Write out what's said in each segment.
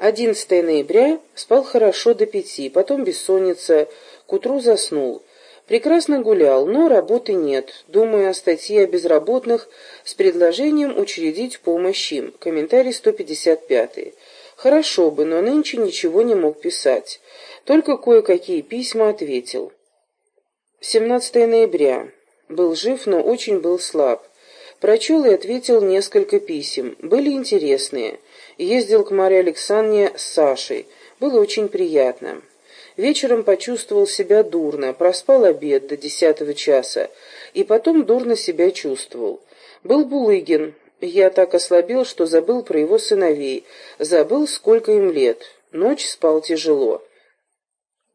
11 ноября спал хорошо до пяти, потом бессонница, к утру заснул. Прекрасно гулял, но работы нет. Думаю о статье о безработных с предложением учредить помощь им. Комментарий 155. Хорошо бы, но нынче ничего не мог писать. Только кое-какие письма ответил. 17 ноября. Был жив, но очень был слаб. Прочел и ответил несколько писем. Были интересные. Ездил к Марии Александре с Сашей. Было очень приятно. Вечером почувствовал себя дурно, проспал обед до десятого часа, и потом дурно себя чувствовал. Был Булыгин. Я так ослабел, что забыл про его сыновей, забыл, сколько им лет. Ночь спал тяжело.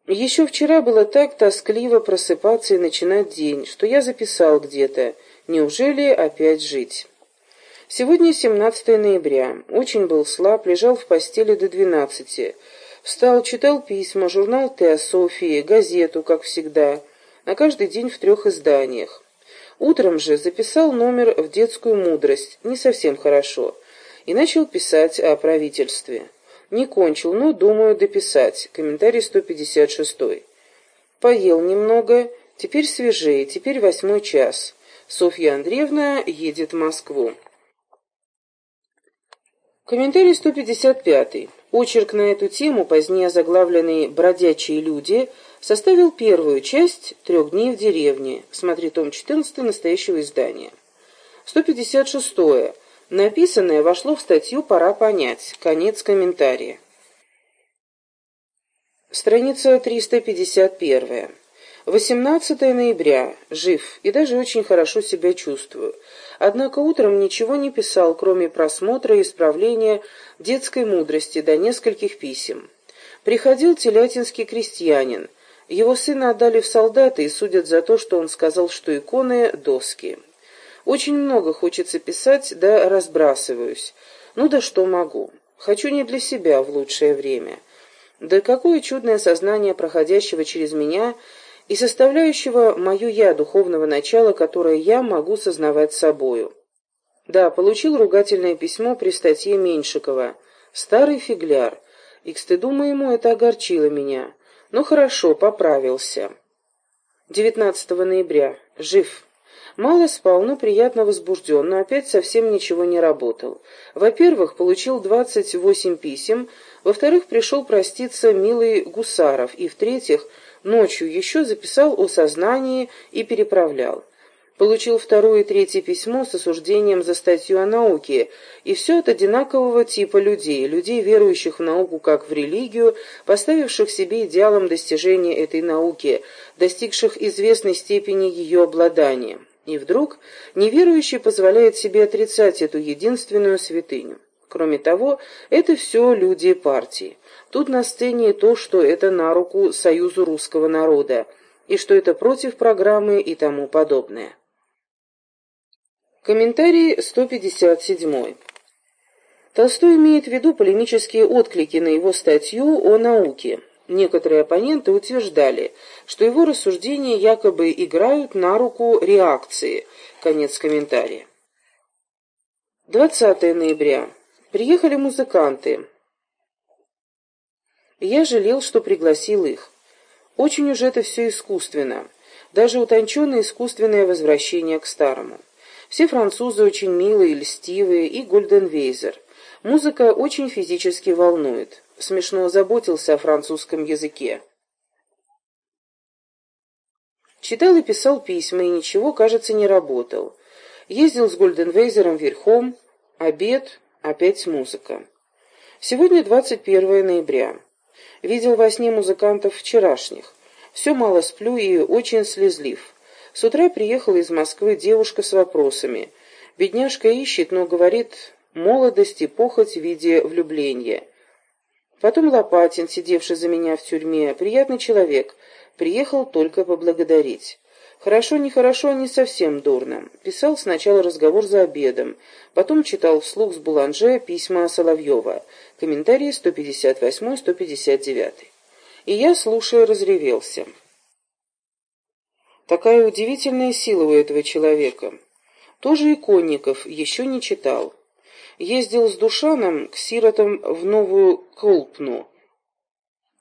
Еще вчера было так тоскливо просыпаться и начинать день, что я записал где-то «Неужели опять жить?». Сегодня 17 ноября. Очень был слаб, лежал в постели до 12. Встал, читал письма, журнал «Теософии», газету, как всегда, на каждый день в трех изданиях. Утром же записал номер в детскую мудрость, не совсем хорошо, и начал писать о правительстве. Не кончил, но думаю дописать. Комментарий 156. Поел немного, теперь свежее, теперь восьмой час. Софья Андреевна едет в Москву. Комментарий 155. Очерк на эту тему, позднее заглавленный «Бродячие люди», составил первую часть «Трех дней в деревне». Смотри том 14 настоящего издания. 156. Написанное вошло в статью «Пора понять». Конец комментария. Страница 351. 18 ноября. Жив и даже очень хорошо себя чувствую. Однако утром ничего не писал, кроме просмотра и исправления детской мудрости до нескольких писем. Приходил телятинский крестьянин. Его сына отдали в солдаты и судят за то, что он сказал, что иконы — доски. Очень много хочется писать, да разбрасываюсь. Ну да что могу. Хочу не для себя в лучшее время. Да какое чудное сознание проходящего через меня и составляющего мое «я» духовного начала, которое я могу сознавать собою. Да, получил ругательное письмо при статье Меньшикова. Старый фигляр. И к стыду моему это огорчило меня. Но хорошо, поправился. 19 ноября. Жив. Мало спал, но приятно возбужден, но опять совсем ничего не работал. Во-первых, получил 28 писем, во-вторых, пришел проститься милый Гусаров, и в-третьих, ночью еще записал о сознании и переправлял. Получил второе и третье письмо с осуждением за статью о науке, и все от одинакового типа людей, людей, верующих в науку как в религию, поставивших себе идеалом достижения этой науки, достигших известной степени ее обладания. И вдруг неверующий позволяет себе отрицать эту единственную святыню. Кроме того, это все люди партии. Тут на сцене то, что это на руку Союзу русского народа, и что это против программы и тому подобное. Комментарий 157. Толстой имеет в виду полемические отклики на его статью о науке. Некоторые оппоненты утверждали, что его рассуждения якобы играют на руку реакции. Конец комментария. 20 ноября. Приехали музыканты. Я жалел, что пригласил их. Очень уж это все искусственно. Даже утонченное искусственное возвращение к старому. Все французы очень милые, льстивые, и Гольденвейзер. Музыка очень физически волнует смешно заботился о французском языке. Читал и писал письма, и ничего, кажется, не работал. Ездил с Гольденвейзером верхом, обед, опять музыка. Сегодня 21 ноября. Видел во сне музыкантов вчерашних. Все мало сплю и очень слезлив. С утра приехала из Москвы девушка с вопросами. Бедняжка ищет, но говорит, молодость и похоть в виде влюбления. Потом Лопатин, сидевший за меня в тюрьме, приятный человек, приехал только поблагодарить. Хорошо, нехорошо, не совсем дурно. Писал сначала разговор за обедом, потом читал вслух с Буланже письма Соловьева, комментарии 158-159. И я, слушая, разревелся. Такая удивительная сила у этого человека. Тоже иконников еще не читал. Ездил с Душаном к сиротам в Новую Колпну.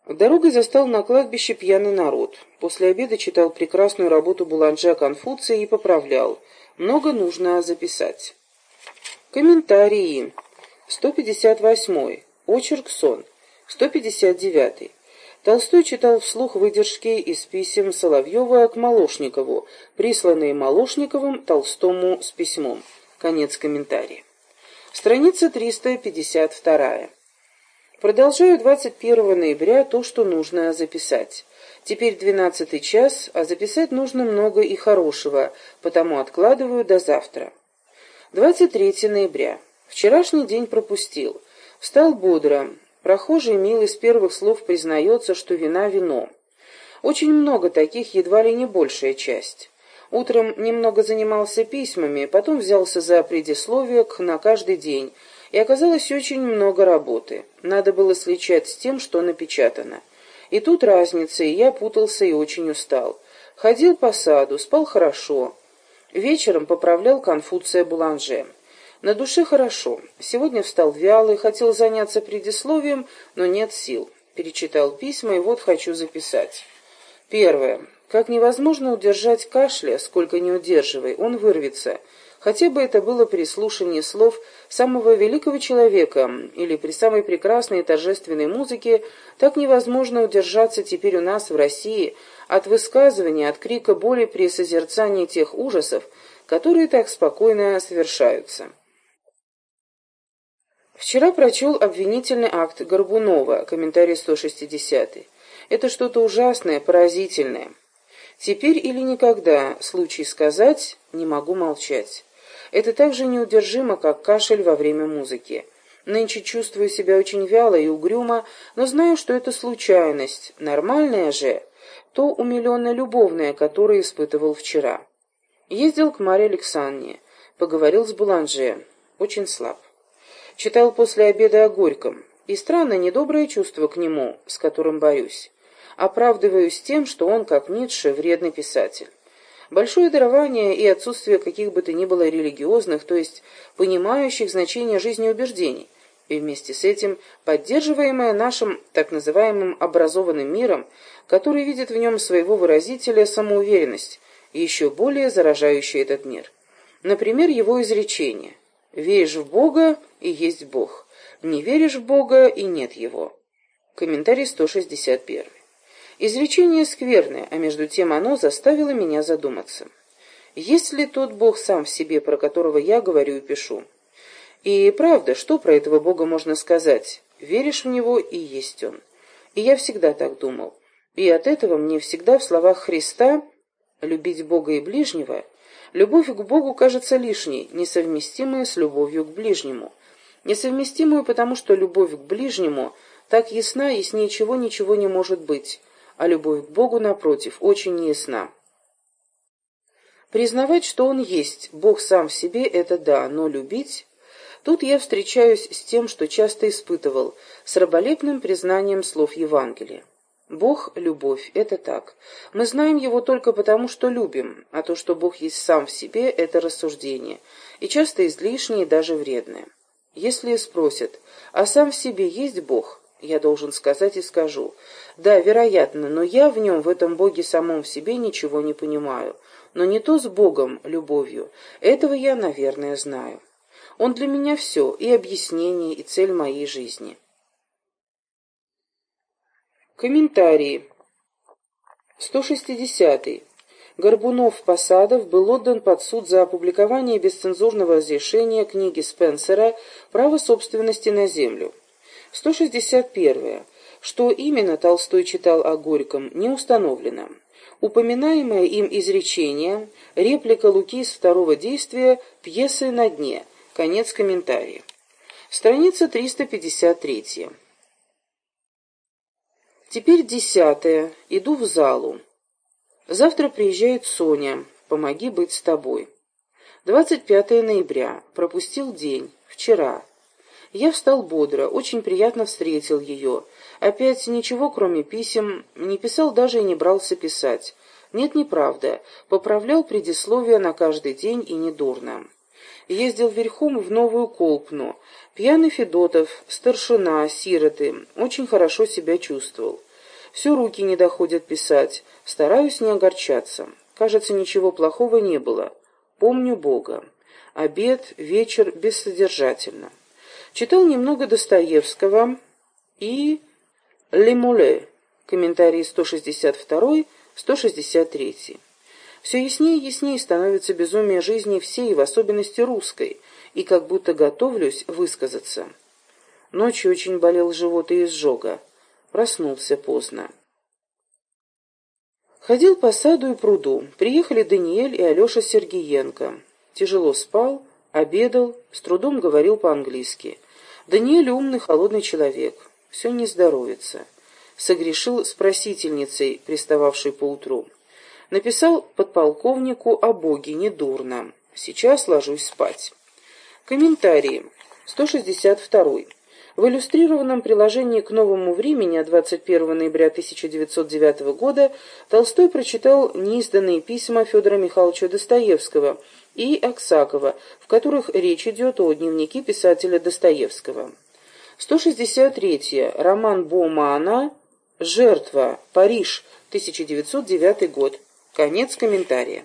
Дорогой застал на кладбище пьяный народ. После обеда читал прекрасную работу Буланджа Конфуция и поправлял. Много нужно записать. Комментарии. 158. Очерк сон. 159. Толстой читал вслух выдержки из писем Соловьева к Молошникову, присланные Молошниковым Толстому с письмом. Конец комментария. Страница 352. Продолжаю 21 ноября то, что нужно записать. Теперь 12 час, а записать нужно много и хорошего, потому откладываю до завтра. 23 ноября. Вчерашний день пропустил. Встал бодро, Прохожий милый с первых слов признается, что вина – вино. Очень много таких, едва ли не большая часть. Утром немного занимался письмами, потом взялся за предисловие к «на каждый день», и оказалось очень много работы. Надо было сличать с тем, что напечатано. И тут разница, и я путался и очень устал. Ходил по саду, спал хорошо. Вечером поправлял Конфуция Буланже. На душе хорошо. Сегодня встал вялый, хотел заняться предисловием, но нет сил. Перечитал письма, и вот хочу записать. Первое. Как невозможно удержать кашля, сколько не удерживай, он вырвется. Хотя бы это было при слушании слов самого великого человека или при самой прекрасной и торжественной музыке, так невозможно удержаться теперь у нас в России от высказывания, от крика боли при созерцании тех ужасов, которые так спокойно совершаются. Вчера прочел обвинительный акт Горбунова, комментарий 160. Это что-то ужасное, поразительное. Теперь или никогда, случай сказать, не могу молчать. Это так же неудержимо, как кашель во время музыки. Нынче чувствую себя очень вяло и угрюмо, но знаю, что это случайность. Нормальная же, то умиленно-любовное, которое испытывал вчера. Ездил к Марье Александре, поговорил с Буланже. Очень слаб. Читал после обеда о Горьком. И странно недоброе чувство к нему, с которым борюсь. Оправдываюсь тем, что он, как Ницше, вредный писатель. Большое дарование и отсутствие каких бы то ни было религиозных, то есть понимающих значение жизни убеждений, и вместе с этим поддерживаемое нашим так называемым образованным миром, который видит в нем своего выразителя самоуверенность, еще более заражающая этот мир. Например, его изречение – Веришь в Бога, и есть Бог. Не веришь в Бога, и нет Его. Комментарий 161. Изречение скверное, а между тем оно заставило меня задуматься. Есть ли тот Бог сам в себе, про которого я говорю и пишу? И правда, что про этого Бога можно сказать? Веришь в Него, и есть Он. И я всегда так думал. И от этого мне всегда в словах Христа «любить Бога и ближнего» Любовь к Богу кажется лишней, несовместимой с любовью к ближнему. Несовместимую, потому что любовь к ближнему так ясна, и с ней чего-ничего не может быть, а любовь к Богу, напротив, очень неясна. Признавать, что Он есть, Бог сам в себе, это да, но любить... Тут я встречаюсь с тем, что часто испытывал, с раболепным признанием слов Евангелия. Бог — любовь, это так. Мы знаем его только потому, что любим, а то, что Бог есть сам в себе, это рассуждение, и часто излишнее и даже вредное. Если спросят, а сам в себе есть Бог, я должен сказать и скажу, да, вероятно, но я в нем, в этом Боге самом в себе ничего не понимаю, но не то с Богом, любовью, этого я, наверное, знаю. Он для меня все, и объяснение, и цель моей жизни. Комментарии. 160. -й. Горбунов-Посадов был отдан под суд за опубликование бесцензурного разрешения книги Спенсера «Право собственности на землю». 161. Что именно Толстой читал о Горьком, не установлено. Упоминаемое им изречение – реплика Луки из второго действия пьесы «На дне». Конец комментария. Страница 353. Теперь десятое. Иду в залу. Завтра приезжает Соня. Помоги быть с тобой. 25 ноября. Пропустил день. Вчера. Я встал бодро, очень приятно встретил ее. Опять ничего, кроме писем, не писал даже и не брался писать. Нет, неправда. Поправлял предисловие на каждый день и недурно. Ездил верхом в Новую Колпну. Пьяный Федотов, старшина, сироты. Очень хорошо себя чувствовал. Все руки не доходят писать. Стараюсь не огорчаться. Кажется, ничего плохого не было. Помню Бога. Обед, вечер бессодержательно. Читал немного Достоевского и Лемуле, комментарии 162-163. Все яснее и яснее становится безумие жизни всей, в особенности русской, и как будто готовлюсь высказаться. Ночью очень болел живот и изжога. Проснулся поздно. Ходил по саду и пруду. Приехали Даниэль и Алеша Сергеенко. Тяжело спал, обедал, с трудом говорил по-английски. Даниэль умный, холодный человек. Все не здоровится. Согрешил с просительницей, пристававшей поутру. Написал подполковнику о Боге недурно. Сейчас ложусь спать. Комментарии. 162. В иллюстрированном приложении к «Новому времени» от 21 ноября 1909 года Толстой прочитал неизданные письма Федора Михайловича Достоевского и Аксакова, в которых речь идет о дневнике писателя Достоевского. 163. Роман Бомана «Жертва. Париж. 1909 год». Конец комментария.